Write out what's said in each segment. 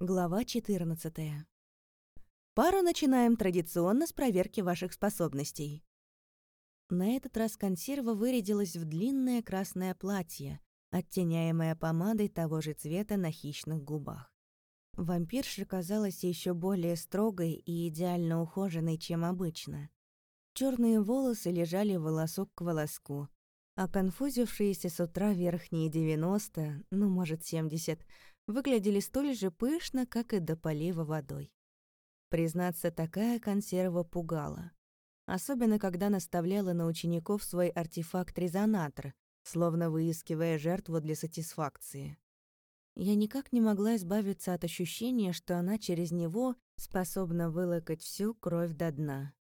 Глава 14. Пару начинаем традиционно с проверки ваших способностей. На этот раз консерва вырядилась в длинное красное платье, оттеняемое помадой того же цвета на хищных губах. Вампирша казалась еще более строгой и идеально ухоженной, чем обычно. Черные волосы лежали волосок к волоску, а конфузившиеся с утра верхние 90, ну, может, 70, выглядели столь же пышно, как и до полива водой. Признаться, такая консерва пугала. Особенно, когда наставляла на учеников свой артефакт-резонатор, словно выискивая жертву для сатисфакции. Я никак не могла избавиться от ощущения, что она через него способна вылокать всю кровь до дна.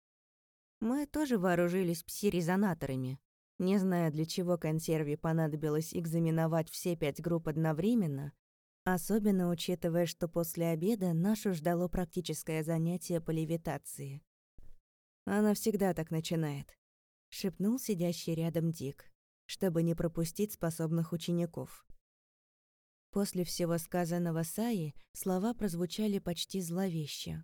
Мы тоже вооружились пси-резонаторами. Не зная, для чего консерве понадобилось экзаменовать все пять групп одновременно, Особенно учитывая, что после обеда нашу ждало практическое занятие по левитации. «Она всегда так начинает», — шепнул сидящий рядом Дик, чтобы не пропустить способных учеников. После всего сказанного Саи слова прозвучали почти зловеще.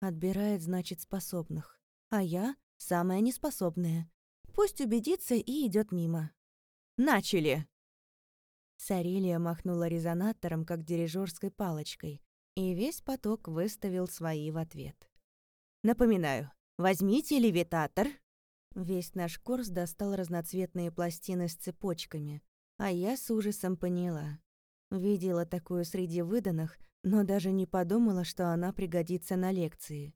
«Отбирает, значит, способных. А я — самая неспособная. Пусть убедится и идет мимо». «Начали!» Сарелия махнула резонатором, как дирижерской палочкой, и весь поток выставил свои в ответ. «Напоминаю, возьмите левитатор!» Весь наш курс достал разноцветные пластины с цепочками, а я с ужасом поняла. Видела такую среди выданных, но даже не подумала, что она пригодится на лекции.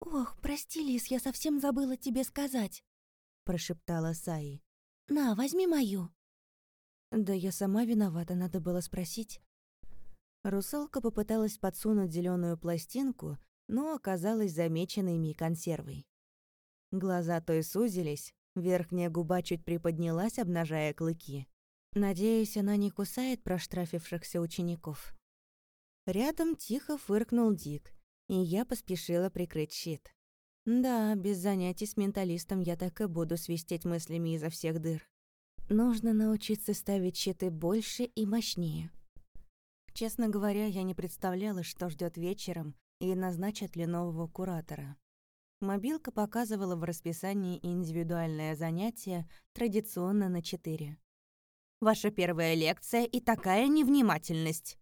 «Ох, прости, Лис, я совсем забыла тебе сказать», — прошептала Саи. «На, возьми мою». Да я сама виновата, надо было спросить. Русалка попыталась подсунуть зеленую пластинку, но оказалась замеченной ми консервой. Глаза той сузились, верхняя губа чуть приподнялась, обнажая клыки. Надеюсь, она не кусает проштрафившихся учеников. Рядом тихо фыркнул Дик, и я поспешила прикрыть щит. Да, без занятий с менталистом я так и буду свистеть мыслями изо всех дыр. Нужно научиться ставить щиты больше и мощнее. Честно говоря, я не представляла, что ждет вечером и назначат ли нового куратора. Мобилка показывала в расписании индивидуальное занятие традиционно на 4. «Ваша первая лекция и такая невнимательность!»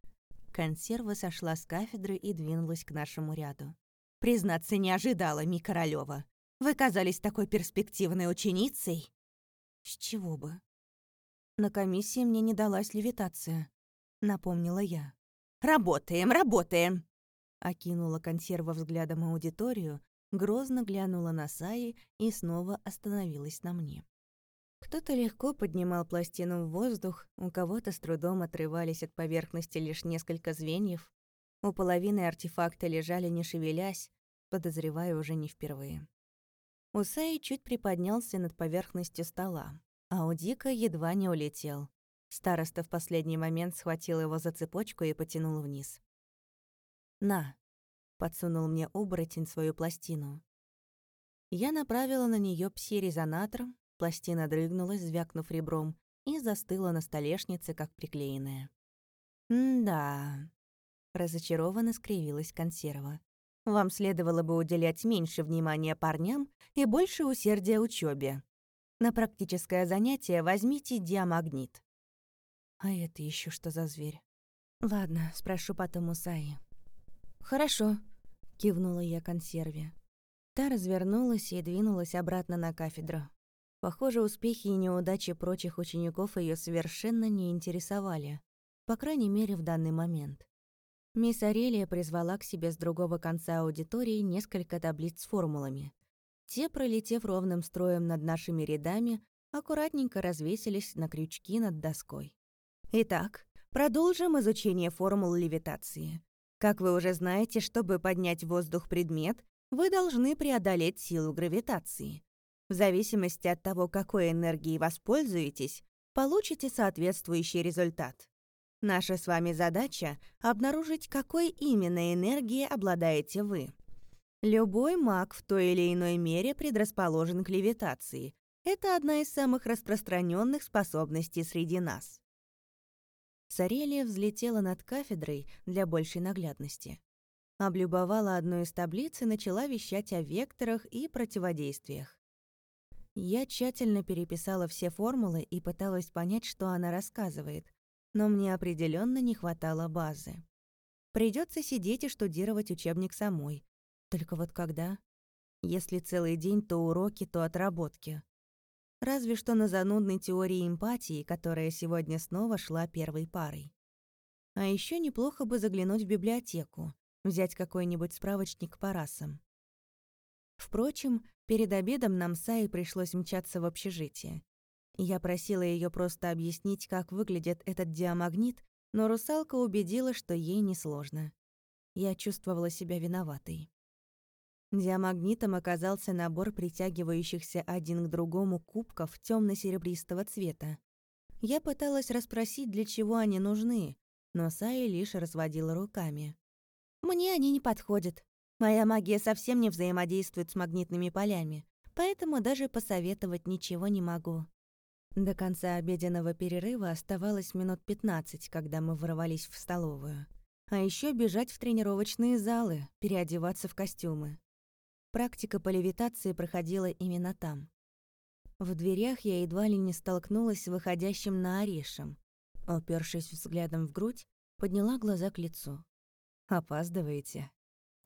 Консерва сошла с кафедры и двинулась к нашему ряду. «Признаться, не ожидала, Ми Королёва. Вы казались такой перспективной ученицей!» «С чего бы?» На комиссии мне не далась левитация, напомнила я. Работаем, работаем. Окинула консерва взглядом аудиторию, грозно глянула на Саи и снова остановилась на мне. Кто-то легко поднимал пластину в воздух, у кого-то с трудом отрывались от поверхности лишь несколько звеньев, у половины артефакта лежали не шевелясь, подозревая уже не впервые. Усай чуть приподнялся над поверхностью стола. А у Дика едва не улетел. Староста в последний момент схватил его за цепочку и потянул вниз. «На», — подсунул мне оборотень свою пластину. Я направила на нее пси-резонатор, пластина дрыгнулась, звякнув ребром, и застыла на столешнице, как приклеенная. «М-да», — разочарованно скривилась консерва. «Вам следовало бы уделять меньше внимания парням и больше усердия учебе. На практическое занятие возьмите диамагнит. А это еще что за зверь? Ладно, спрошу потом у Саи. Хорошо, кивнула я консерве. Та развернулась и двинулась обратно на кафедру. Похоже, успехи и неудачи прочих учеников ее совершенно не интересовали, по крайней мере, в данный момент. Мисс Арелия призвала к себе с другого конца аудитории несколько таблиц с формулами. Те, пролетев ровным строем над нашими рядами, аккуратненько развесились на крючки над доской. Итак, продолжим изучение формул левитации. Как вы уже знаете, чтобы поднять в воздух предмет, вы должны преодолеть силу гравитации. В зависимости от того, какой энергией воспользуетесь, получите соответствующий результат. Наша с вами задача — обнаружить, какой именно энергией обладаете вы. Любой маг в той или иной мере предрасположен к левитации. Это одна из самых распространенных способностей среди нас. Сарелия взлетела над кафедрой для большей наглядности. Облюбовала одну из таблиц и начала вещать о векторах и противодействиях. Я тщательно переписала все формулы и пыталась понять, что она рассказывает, но мне определенно не хватало базы. Придется сидеть и штудировать учебник самой. Только вот когда? Если целый день, то уроки, то отработки. Разве что на занудной теории эмпатии, которая сегодня снова шла первой парой. А еще неплохо бы заглянуть в библиотеку, взять какой-нибудь справочник по расам. Впрочем, перед обедом нам с Аей пришлось мчаться в общежитие. Я просила ее просто объяснить, как выглядит этот диамагнит, но русалка убедила, что ей несложно. Я чувствовала себя виноватой. Диамагнитом оказался набор притягивающихся один к другому кубков темно серебристого цвета. Я пыталась расспросить, для чего они нужны, но Сая лишь разводила руками. «Мне они не подходят. Моя магия совсем не взаимодействует с магнитными полями, поэтому даже посоветовать ничего не могу». До конца обеденного перерыва оставалось минут 15, когда мы ворвались в столовую. А еще бежать в тренировочные залы, переодеваться в костюмы. Практика по левитации проходила именно там. В дверях я едва ли не столкнулась с выходящим на Орешем. Упершись взглядом в грудь, подняла глаза к лицу. «Опаздываете?»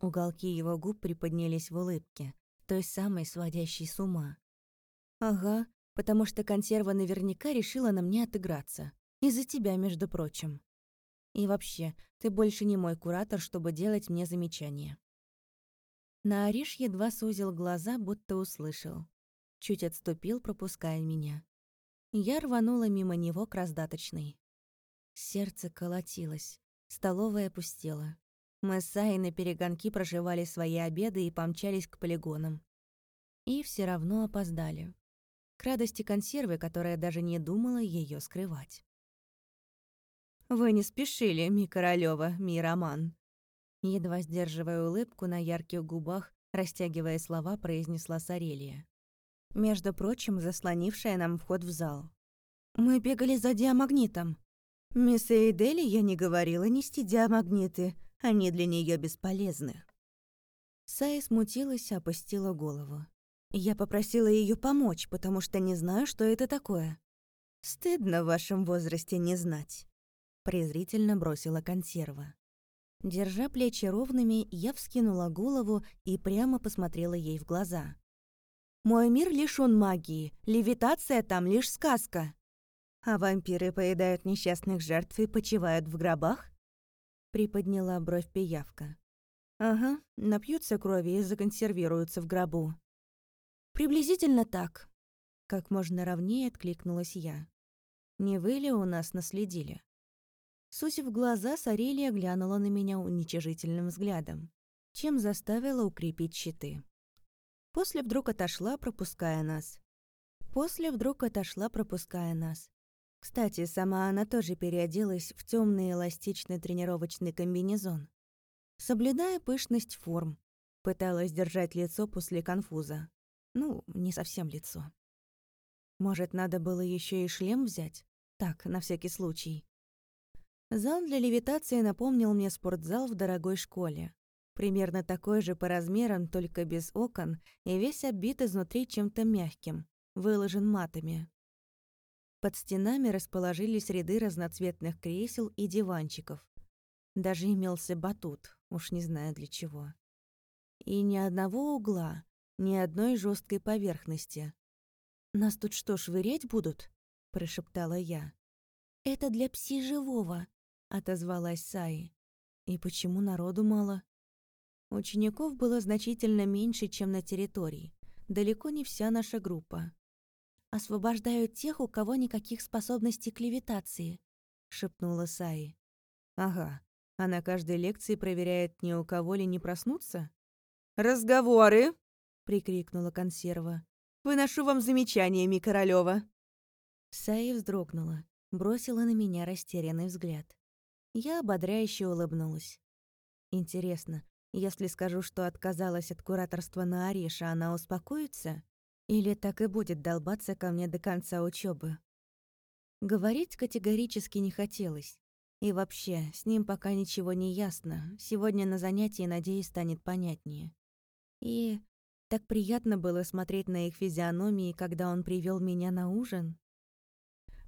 Уголки его губ приподнялись в улыбке, той самой сводящей с ума. «Ага, потому что консерва наверняка решила на мне отыграться. Из-за тебя, между прочим. И вообще, ты больше не мой куратор, чтобы делать мне замечания». Наориш едва сузил глаза, будто услышал. Чуть отступил, пропуская меня. Я рванула мимо него к раздаточной. Сердце колотилось. Столовая пустела. Мы с Саей на перегонки проживали свои обеды и помчались к полигонам. И все равно опоздали. К радости консервы, которая даже не думала ее скрывать. «Вы не спешили, ми Королёва, ми Роман», Едва сдерживая улыбку на ярких губах, растягивая слова, произнесла Сарелия. Между прочим, заслонившая нам вход в зал. «Мы бегали за диамагнитом. Мисс Эйдели я не говорила нести диамагниты, они для нее бесполезны». Сая смутилась, опустила голову. Я попросила ее помочь, потому что не знаю, что это такое. «Стыдно в вашем возрасте не знать», — презрительно бросила консерва. Держа плечи ровными, я вскинула голову и прямо посмотрела ей в глаза. «Мой мир лишён магии, левитация там лишь сказка. А вампиры поедают несчастных жертв и почивают в гробах?» Приподняла бровь пиявка. «Ага, напьются крови и законсервируются в гробу». «Приблизительно так», — как можно ровнее откликнулась я. «Не вы ли у нас наследили?» Сусив глаза, Сарелия глянула на меня уничижительным взглядом, чем заставила укрепить щиты. После вдруг отошла, пропуская нас. После вдруг отошла, пропуская нас. Кстати, сама она тоже переоделась в темный эластичный тренировочный комбинезон. Соблюдая пышность форм, пыталась держать лицо после конфуза. Ну, не совсем лицо. Может, надо было еще и шлем взять? Так, на всякий случай. Зал для левитации напомнил мне спортзал в дорогой школе. Примерно такой же по размерам, только без окон, и весь оббит изнутри чем-то мягким, выложен матами. Под стенами расположились ряды разноцветных кресел и диванчиков. Даже имелся батут, уж не знаю для чего. И ни одного угла, ни одной жесткой поверхности. «Нас тут что, швырять будут?» – прошептала я. «Это для пси живого», отозвалась Саи. И почему народу мало? Учеников было значительно меньше, чем на территории. Далеко не вся наша группа. «Освобождают тех, у кого никаких способностей к левитации», — шепнула Саи. «Ага, а на каждой лекции проверяет, ни у кого ли не проснуться?» «Разговоры!» — прикрикнула консерва. «Выношу вам замечаниями, Королёва!» Саи вздрогнула, бросила на меня растерянный взгляд. Я ободряюще улыбнулась. Интересно, если скажу, что отказалась от кураторства на Ариша, она успокоится? Или так и будет долбаться ко мне до конца учебы? Говорить категорически не хотелось. И вообще, с ним пока ничего не ясно. Сегодня на занятии, надеюсь, станет понятнее. И так приятно было смотреть на их физиономии, когда он привел меня на ужин.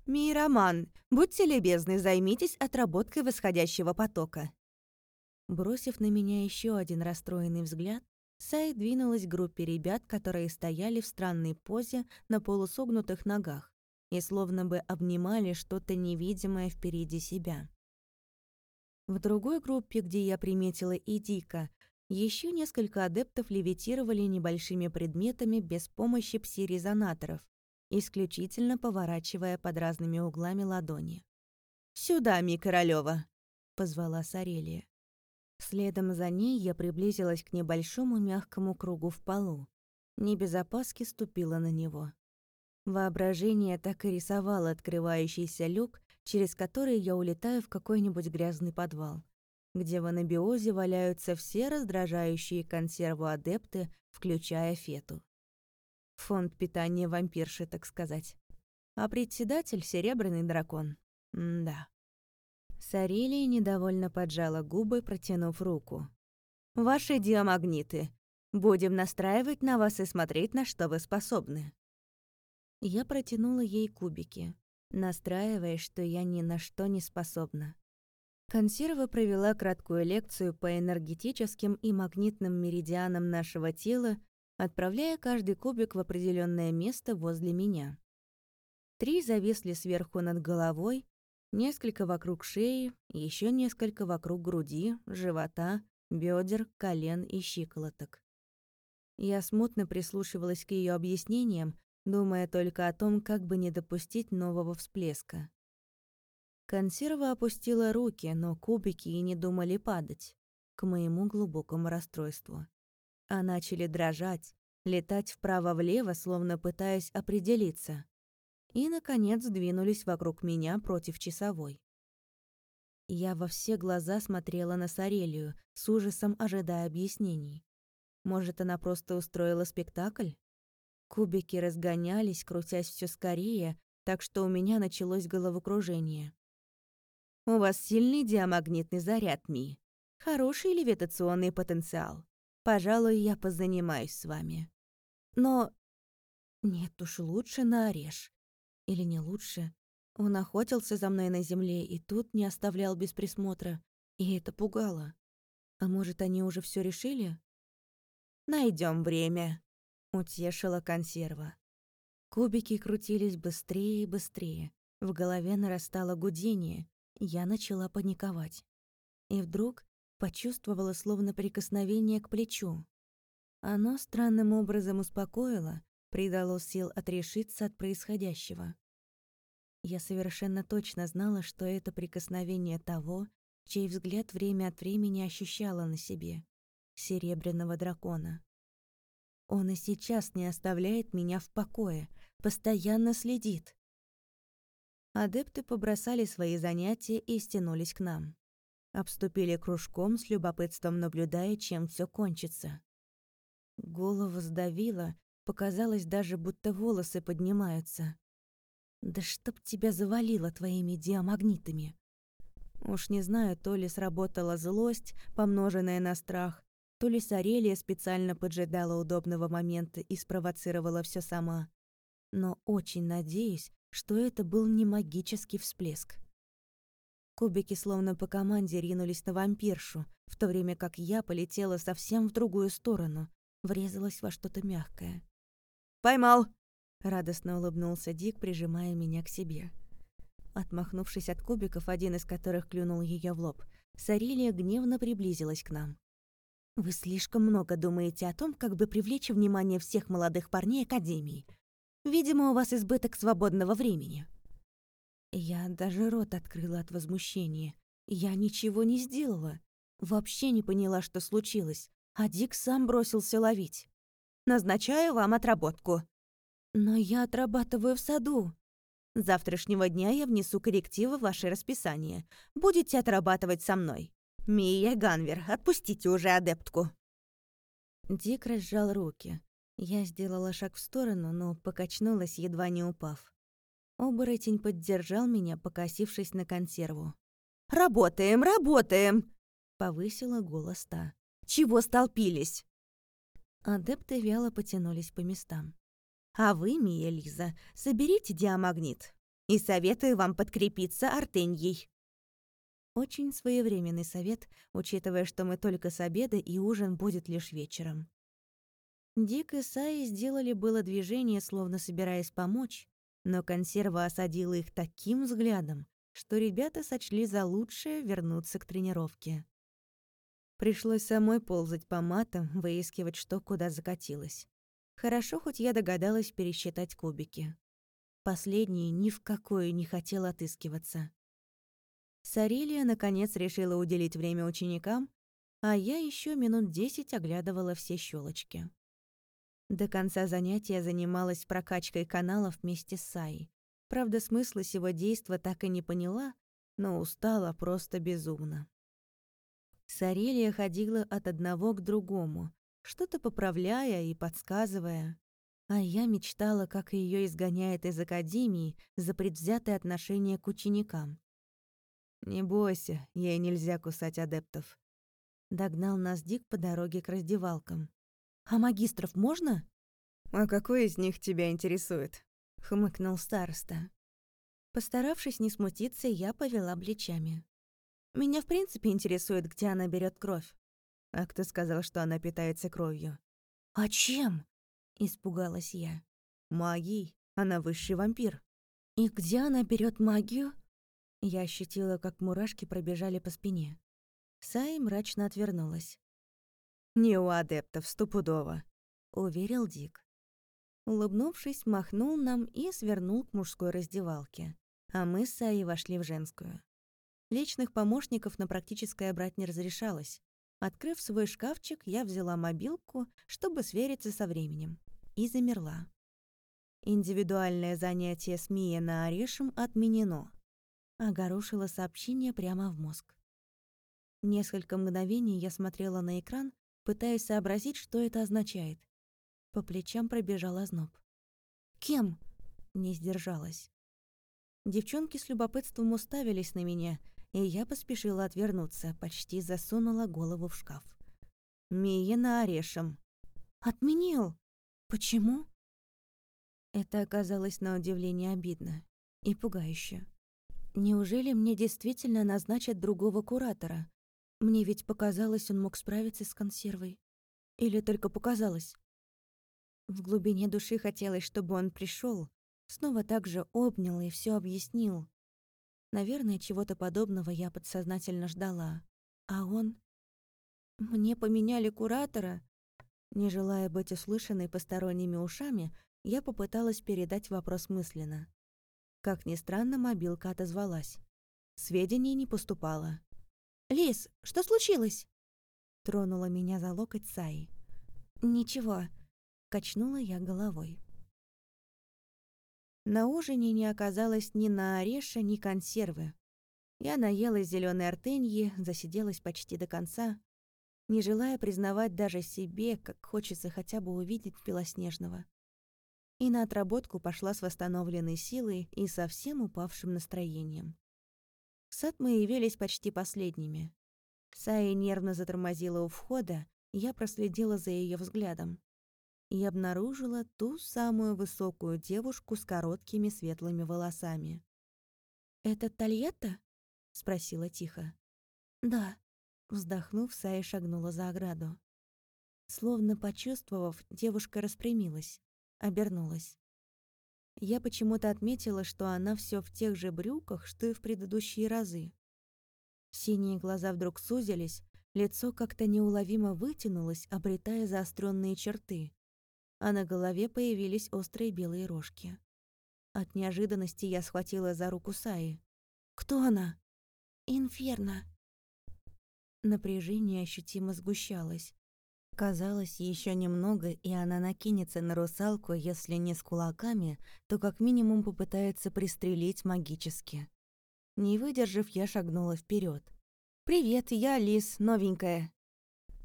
«Мироман, будьте любезны, займитесь отработкой восходящего потока». Бросив на меня еще один расстроенный взгляд, Сай двинулась к группе ребят, которые стояли в странной позе на полусогнутых ногах и словно бы обнимали что-то невидимое впереди себя. В другой группе, где я приметила и Дика, еще несколько адептов левитировали небольшими предметами без помощи пси-резонаторов, исключительно поворачивая под разными углами ладони. «Сюда, Ми Королёва!» — позвала Сарелия. Следом за ней я приблизилась к небольшому мягкому кругу в полу. Не без опаски ступила на него. Воображение так и рисовало открывающийся люк, через который я улетаю в какой-нибудь грязный подвал, где в анабиозе валяются все раздражающие консерву адепты, включая фету. Фонд питания вампирши, так сказать. А председатель — серебряный дракон. М да. Сарелия недовольно поджала губы, протянув руку. «Ваши диамагниты. Будем настраивать на вас и смотреть, на что вы способны». Я протянула ей кубики, настраивая, что я ни на что не способна. Консерва провела краткую лекцию по энергетическим и магнитным меридианам нашего тела отправляя каждый кубик в определенное место возле меня. Три зависли сверху над головой, несколько вокруг шеи, еще несколько вокруг груди, живота, бедер, колен и щиколоток. Я смутно прислушивалась к ее объяснениям, думая только о том, как бы не допустить нового всплеска. Консерва опустила руки, но кубики и не думали падать, к моему глубокому расстройству а начали дрожать, летать вправо-влево, словно пытаясь определиться. И, наконец, двинулись вокруг меня против часовой. Я во все глаза смотрела на Сарелию, с ужасом ожидая объяснений. Может, она просто устроила спектакль? Кубики разгонялись, крутясь все скорее, так что у меня началось головокружение. «У вас сильный диамагнитный заряд, Ми. Хороший левитационный потенциал. Пожалуй, я позанимаюсь с вами. Но... Нет уж, лучше на ореш. Или не лучше. Он охотился за мной на земле и тут не оставлял без присмотра. И это пугало. А может, они уже все решили? Найдем время», — утешила консерва. Кубики крутились быстрее и быстрее. В голове нарастало гудение. Я начала паниковать. И вдруг почувствовала словно прикосновение к плечу. Оно странным образом успокоило, придало сил отрешиться от происходящего. Я совершенно точно знала, что это прикосновение того, чей взгляд время от времени ощущала на себе, серебряного дракона. Он и сейчас не оставляет меня в покое, постоянно следит. Адепты побросали свои занятия и стянулись к нам обступили кружком с любопытством, наблюдая, чем все кончится. Голову сдавило, показалось даже, будто волосы поднимаются. «Да чтоб тебя завалило твоими диамагнитами!» Уж не знаю, то ли сработала злость, помноженная на страх, то ли Сарелия специально поджидала удобного момента и спровоцировала все сама. Но очень надеюсь, что это был не магический всплеск. Кубики словно по команде ринулись на вампиршу, в то время как я полетела совсем в другую сторону, врезалась во что-то мягкое. «Поймал!» — радостно улыбнулся Дик, прижимая меня к себе. Отмахнувшись от кубиков, один из которых клюнул ее в лоб, Сарилия гневно приблизилась к нам. «Вы слишком много думаете о том, как бы привлечь внимание всех молодых парней Академии. Видимо, у вас избыток свободного времени». Я даже рот открыла от возмущения. Я ничего не сделала. Вообще не поняла, что случилось. А Дик сам бросился ловить. «Назначаю вам отработку». «Но я отрабатываю в саду». «С завтрашнего дня я внесу коррективы в ваше расписание. Будете отрабатывать со мной. Мия Ганвер, отпустите уже адептку». Дик разжал руки. Я сделала шаг в сторону, но покачнулась, едва не упав. Оборотень поддержал меня, покосившись на консерву. «Работаем, работаем!» — повысила голос та. «Чего столпились?» Адепты вяло потянулись по местам. «А вы, Мия Лиза, соберите диамагнит. И советую вам подкрепиться артеньей». Очень своевременный совет, учитывая, что мы только с обеда и ужин будет лишь вечером. Дик и Саи сделали было движение, словно собираясь помочь, но консерва осадила их таким взглядом, что ребята сочли за лучшее вернуться к тренировке. Пришлось самой ползать по матам, выискивать, что куда закатилось. Хорошо, хоть я догадалась пересчитать кубики. Последний ни в какое не хотел отыскиваться. Сарелия, наконец, решила уделить время ученикам, а я еще минут десять оглядывала все щелочки. До конца занятия занималась прокачкой каналов вместе с Саей. Правда, смысла сего действа так и не поняла, но устала просто безумно. Сарелия ходила от одного к другому, что-то поправляя и подсказывая. А я мечтала, как ее изгоняет из академии за предвзятое отношение к ученикам. «Не бойся, ей нельзя кусать адептов». Догнал нас Дик по дороге к раздевалкам. «А магистров можно?» «А какой из них тебя интересует?» — хмыкнул староста. Постаравшись не смутиться, я повела плечами. Меня в принципе интересует, где она берет кровь. А кто сказал, что она питается кровью? А чем? Испугалась я. Магией. Она высший вампир. И где она берет магию? Я ощутила, как мурашки пробежали по спине. Сай мрачно отвернулась. «Не у адептов, стопудово», — уверил Дик. Улыбнувшись, махнул нам и свернул к мужской раздевалке, а мы с Саей вошли в женскую. Личных помощников на практическое брать не разрешалось. Открыв свой шкафчик, я взяла мобилку, чтобы свериться со временем, и замерла. Индивидуальное занятие с Мией на Орешем отменено. Огорошило сообщение прямо в мозг. Несколько мгновений я смотрела на экран, пытаясь сообразить, что это означает. По плечам пробежал озноб. «Кем?» — не сдержалась. Девчонки с любопытством уставились на меня — и я поспешила отвернуться, почти засунула голову в шкаф. «Мия на орешем». «Отменил? Почему?» Это оказалось на удивление обидно и пугающе. Неужели мне действительно назначат другого куратора? Мне ведь показалось, он мог справиться с консервой. Или только показалось? В глубине души хотелось, чтобы он пришел, снова так же обнял и все объяснил. Наверное, чего-то подобного я подсознательно ждала. А он... Мне поменяли куратора. Не желая быть услышанной посторонними ушами, я попыталась передать вопрос мысленно. Как ни странно, мобилка отозвалась. Сведений не поступало. «Лис, что случилось?» Тронула меня за локоть Саи. «Ничего», — качнула я головой. На ужине не оказалось ни на ореша, ни консервы. Я наелась зеленой артеньи, засиделась почти до конца, не желая признавать даже себе, как хочется хотя бы увидеть Белоснежного. И на отработку пошла с восстановленной силой и совсем упавшим настроением. В сад мы явились почти последними. Сая нервно затормозила у входа, я проследила за ее взглядом и обнаружила ту самую высокую девушку с короткими светлыми волосами. «Это Тольятта?» — спросила тихо. «Да», — вздохнув, Сая шагнула за ограду. Словно почувствовав, девушка распрямилась, обернулась. Я почему-то отметила, что она все в тех же брюках, что и в предыдущие разы. Синие глаза вдруг сузились, лицо как-то неуловимо вытянулось, обретая заостренные черты а на голове появились острые белые рожки. От неожиданности я схватила за руку Саи. «Кто она?» «Инферно». Напряжение ощутимо сгущалось. Казалось, еще немного, и она накинется на русалку, если не с кулаками, то как минимум попытается пристрелить магически. Не выдержав, я шагнула вперед. «Привет, я Лис, новенькая».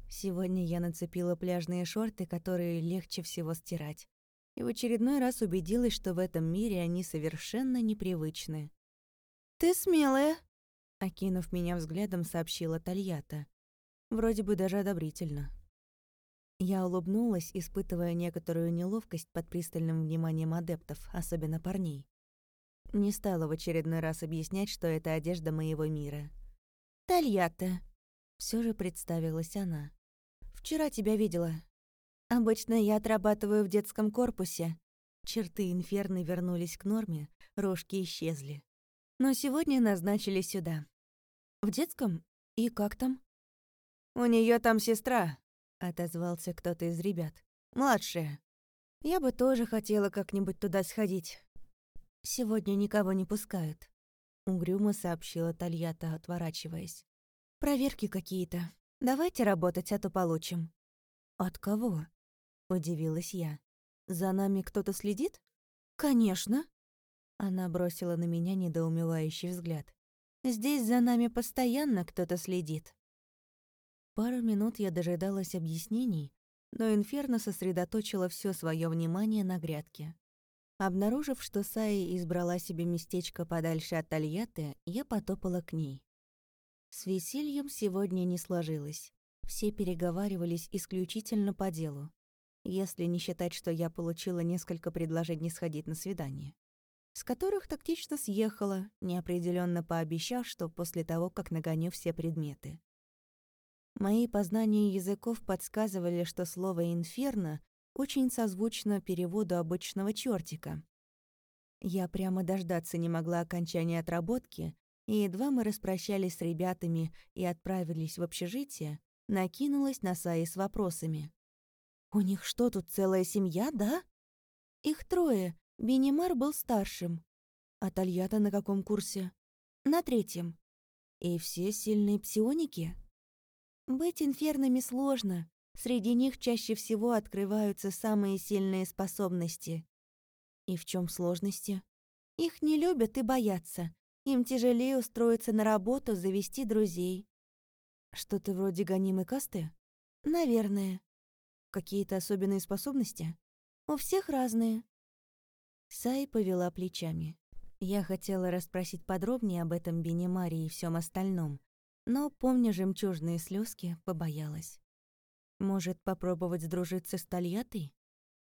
Сегодня я нацепила пляжные шорты, которые легче всего стирать. И в очередной раз убедилась, что в этом мире они совершенно непривычны. «Ты смелая!» Окинув меня взглядом, сообщила Тольятта. Вроде бы даже одобрительно. Я улыбнулась, испытывая некоторую неловкость под пристальным вниманием адептов, особенно парней. Не стала в очередной раз объяснять, что это одежда моего мира. «Тольятта», — все же представилась она. «Вчера тебя видела. Обычно я отрабатываю в детском корпусе». Черты инферны вернулись к норме, рожки исчезли. Но сегодня назначили сюда. «В детском? И как там?» «У нее там сестра», отозвался кто-то из ребят. Младшая. Я бы тоже хотела как-нибудь туда сходить. Сегодня никого не пускают, угрюмо сообщила Тольятта, отворачиваясь. Проверки какие-то. Давайте работать, а то получим. От кого? удивилась я. За нами кто-то следит? Конечно. Она бросила на меня недоумевающий взгляд. Здесь за нами постоянно кто-то следит. Пару минут я дожидалась объяснений, но Инферно сосредоточила все свое внимание на грядке. Обнаружив, что Саи избрала себе местечко подальше от Тольятты, я потопала к ней. С весельем сегодня не сложилось. Все переговаривались исключительно по делу, если не считать, что я получила несколько предложений сходить на свидание, с которых тактично съехала, неопределенно пообещав, что после того, как нагоню все предметы. Мои познания языков подсказывали, что слово «инферно» очень созвучно переводу обычного чертика. Я прямо дождаться не могла окончания отработки, и едва мы распрощались с ребятами и отправились в общежитие, накинулась на Саи с вопросами. «У них что, тут целая семья, да?» «Их трое. Бенимар был старшим. А Тольятта на каком курсе?» «На третьем». «И все сильные псионики?» Быть инфернами сложно. Среди них чаще всего открываются самые сильные способности. И в чем сложности? Их не любят и боятся. Им тяжелее устроиться на работу, завести друзей. Что-то вроде гонимой касты? Наверное. Какие-то особенные способности? У всех разные. Сай повела плечами. Я хотела расспросить подробнее об этом Бенемаре и всем остальном, но, помня жемчужные слезки, побоялась. Может, попробовать сдружиться с Тольяттой?